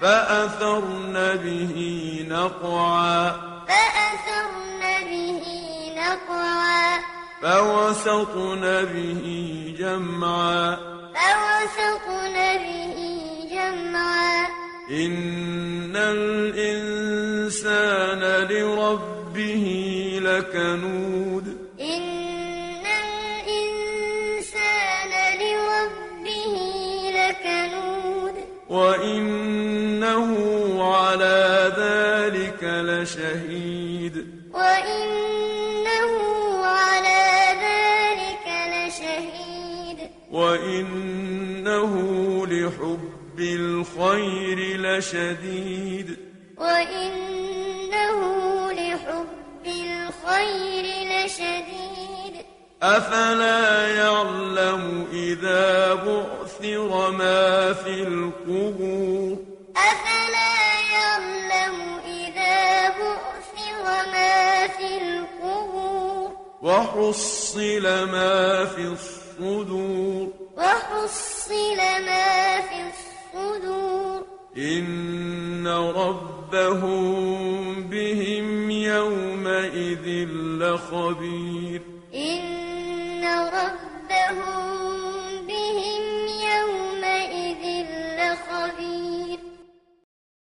فأثرن به نقعا. فأثرن به نقعا. فوسطن به جمعا. فوسطن به جمعا. إن الإنسان لربه لكنود. إن الإنسان لربه لكنود. وإنه لشهيد وإنه على ذلك لشهيد. وإنه لحب الخير لشديد. وإنه لحب الخير لشديد. أفلا يعلم إذا بعثر ما في القبور؟ أفلا وحصل ما في الصدور. وحصل ما في الصدور. إن ربهم بهم يومئذ لخبير. إن ربهم